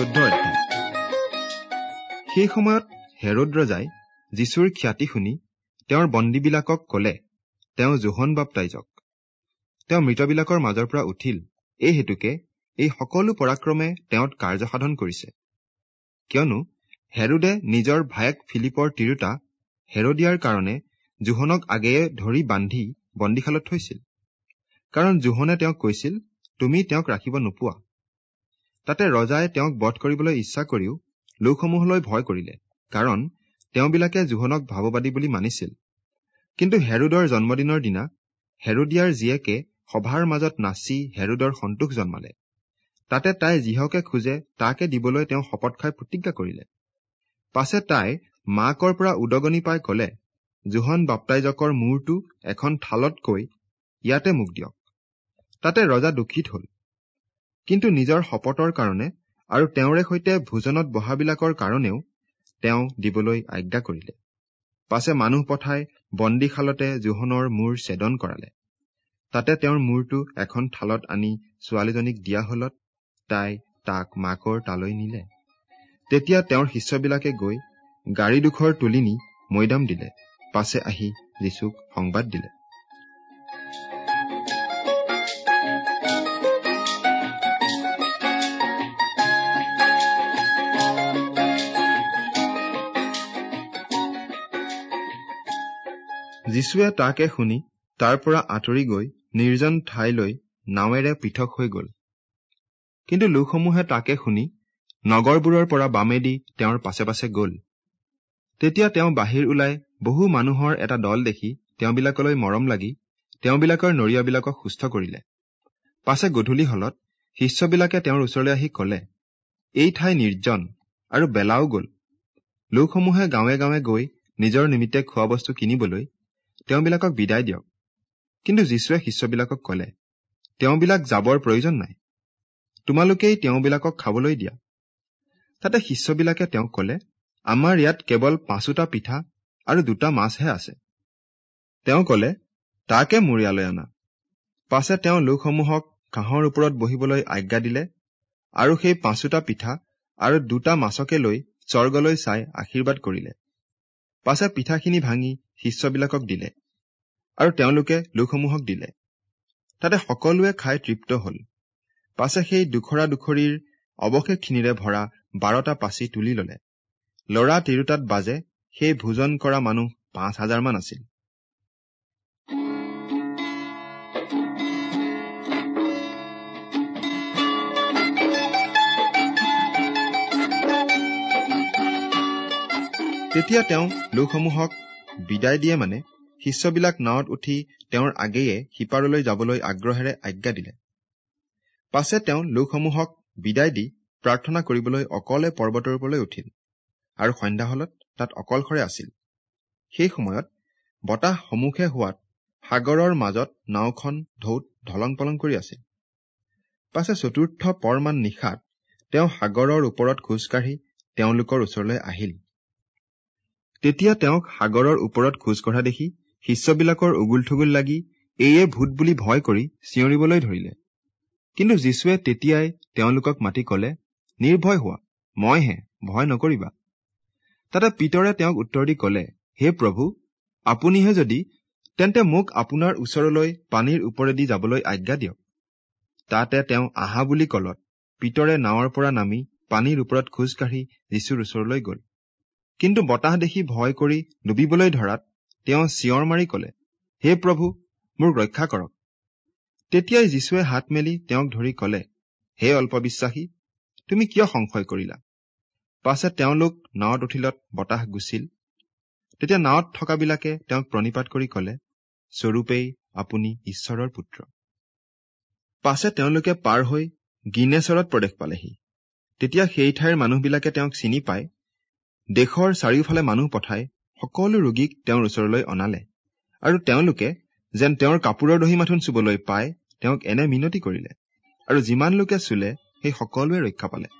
চৈধ্য অধ্যায়। সেই সময়ত হেৰদ ৰজাই যীশুৰ খ্যাতি শুনি তেওঁৰ বন্দীবিলাকক কলে তেওঁ জোহন বাপ্তাইজক। তেওঁ মৃতবিলাকৰ মাজৰ পৰা উঠিল। এই হেতুকে এই সকলো পৰাক্ৰমে তেওঁত কাৰ্যসাধন কৰিছে। কিয়নো হেৰুদে নিজৰ ভায়েক ফিলিপৰ তিৰোতা হেৰদিয়াৰ কাৰণে জোহনক আগেয়ে ধৰি বান্ধি বন্দীশালত থৈছিল। কাৰণ জোহনে তেওঁক কৈছিল তুমি তেওঁক ৰাখিব নোপোৱা। তাতে ৰজাই তেওঁক বধ কৰিবলৈ ইচ্ছা কৰিও লোকসমূহলৈ ভয় কৰিলে কাৰণ তেওঁবিলাকে জোহনক ভাৱবাদী বুলি মানিছিল। কিন্তু হেৰুদৰ জন্মদিনৰ দিনা হেৰুদিয়াৰ জীয়েকে সভাৰ মাজত নাচি হেৰুদৰ সন্তোষ জন্মালে। তাতে তাই যিহকে খোজে তাকে দিবলৈ তেওঁ শপত খাই প্ৰতিজ্ঞা কৰিলে। পাছে তাই মাকৰ পৰা উদগনি পাই কলে জোহন বাপ্তাইজকৰ মূৰটো এখন থালতকৈ ইয়াতে মোক দিয়ক। তাতে ৰজা দুখিত হল। কিন্তু নিজৰ শপতৰ কাৰণে আৰু তেওঁৰে সৈতে ভোজনত বহাবিলাকৰ কাৰণেও তেওঁ দিবলৈ আজ্ঞা কৰিলে। পাছে মানুহ পঠাই বন্দীশালতে জোহনৰ মূৰ ছেদন কৰালে। তাতে তেওঁৰ মূৰটো এখন থালত আনি ছোৱালীজনীক দিয়া হলত তাই তাক মাকৰ তালৈ নিলে। তেতিয়া তেওঁৰ শিষ্যবিলাকে গৈ গাড়ী দুখৰ তুলি নি মৈদাম দিলে। পাছে আহি যীচুক সংবাদ দিলে। যীশুৱে তাকে শুনি তাৰ পৰা আঁতৰি গৈ নিৰ্জন ঠাইলৈ নাৱেৰে পৃথক হৈ গল। কিন্তু লোকসমূহে তাকে শুনি নগৰবোৰৰ পৰা বামেদি তেওঁৰ পাছে পাছে গল। তেতিয়া তেওঁ বাহিৰ ওলাই বহু মানুহৰ এটা দল দেখি তেওঁবিলাকলৈ মৰম লাগি তেওঁবিলাকৰ নৰিয়াবিলাকক সুস্থ কৰিলে। পাছে গধূলি হলত শিষ্যবিলাকে তেওঁৰ ওচৰলৈ আহি কলে এই ঠাই নিৰ্জন আৰু বেলাও গল। লোকসমূহে গাঁৱে গাঁৱে গৈ নিজৰ নিমিত্তে খোৱা বস্তু কিনিবলৈ তেওঁবিলাকক বিদায় দিয়ক। কিন্তু যীশুৱে শিষ্যবিলাকক কলে তেওঁবিলাক যাবৰ প্ৰয়োজন নাই। তোমালোকেই তেওঁবিলাকক খাবলৈ দিয়া। তাতে শিষ্যবিলাকে তেওঁক কলে আমাৰ ইয়াত কেৱল পাঁচোটা পিঠা আৰু দুটা মাছহে আছে। তেওঁ কলে তাকে মোৰ ইয়ালৈ অনা পাছে তেওঁ লোকসমূহক ঘাঁহৰ ওপৰত বহিবলৈ আজ্ঞা দিলে আৰু সেই পাঁচোটা পিঠা আৰু দুটা মাছকে লৈ স্বৰ্গলৈ চাই আশীৰ্বাদ কৰিলে। পাছে পিঠাখিনি ভাঙি শিষ্যবিলাকক দিলে আৰু তেওঁলোকে লোকসমূহক দিলে। তাতে সকলোৱে খাই তৃপ্ত হল। পাছে সেই দুখৰা দুখৰীৰ অৱশেষখিনিৰে ভৰা বাৰটা পাচি তুলি ললে। লৰা তিৰোতাত বাজে সেই ভোজন কৰা মানুহ পাঁচ হাজাৰমান আছিল। তেতিয়া তেওঁ লোকসমূহক বিদায় দিয়ে মানে শিষ্যবিলাক নাৱত উঠি তেওঁৰ আগেয়ে সিপাৰলৈ যাবলৈ আগ্ৰহেৰে আজ্ঞা দিলে। পাছে তেওঁ লোকসমূহক বিদায় দি প্ৰাৰ্থনা কৰিবলৈ অকলে পৰ্বতৰ ওপৰলৈ উঠিল আৰু সন্ধ্যা হলত তাত অকলশৰে আছিল। সেই সময়ত বতাহ সন্মুখে হোৱাত সাগৰৰ মাজত নাওখন ঢৌত ঢলং পলং কৰি আছিল। পাছে চতুৰ্থ পৰমান নিশাত তেওঁ সাগৰৰ ওপৰত খোজকাঢ়ি তেওঁলোকৰ ওচৰলৈ আহিল। তেতিয়া তেওঁক সাগৰৰ ওপৰত খোজ কঢ়া দেখি শিষ্যবিলাকৰ উগুল থুগুল লাগি এইয়ে ভূত বুলি ভয় কৰি চিঞৰিবলৈ ধৰিলে। কিন্তু যীশুৱে তেতিয়াই তেওঁলোকক মাতি কলে নিৰ্ভয় হোৱা মইহে ভয় নকৰিবা। তাতে পিতৰে তেওঁক উত্তৰ দি কলে হে প্ৰভু আপুনিহে যদি তেন্তে মোক আপোনাৰ ওচৰলৈ পানীৰ ওপৰেদি যাবলৈ আজ্ঞা দিয়ক। তাতে তেওঁ আহা বুলি কলত পিতৰে নাৱৰ পৰা নামি পানীৰ ওপৰত খোজকাঢ়ি যীশুৰ ওচৰলৈ গল। কিন্তু বতাহ দেখি ভয় কৰি ডুবিবলৈ ধৰাত তেওঁ চিঞৰ মাৰি কলে হে প্ৰভু মোক ৰক্ষা কৰক। তেতিয়াই যীশুৱে হাত মেলি তেওঁক ধৰি কলে হে অল্পবিশ্বাসী তুমি কিয় সংশয় কৰিলা? পাছে তেওঁলোক নাৱত উঠিলত বতাহ গুচিল তেতিয়া নাৱত থকাবিলাকে তেওঁক প্ৰণিপাত কৰি কলে স্বৰূপেই আপুনি ঈশ্বৰৰ পুত্ৰ। পাছে তেওঁলোকে পাৰ হৈ গিনেশ্বৰত প্ৰৱেশ পালেহি। তেতিয়া সেই ঠাইৰ মানুহবিলাকে তেওঁক চিনি পাই দেশৰ চাৰিওফালে মানুহ পঠাই সকলো ৰোগীক তেওঁৰ ওচৰলৈ অনালে। আৰু তেওঁলোকে যেন তেওঁৰ কাপোৰৰ দহি মাথোন চুবলৈ পাই তেওঁক এনে মিনতি কৰিলে। আৰু যিমান লোকে চুলে সেই সকলোৱে ৰক্ষা পালে।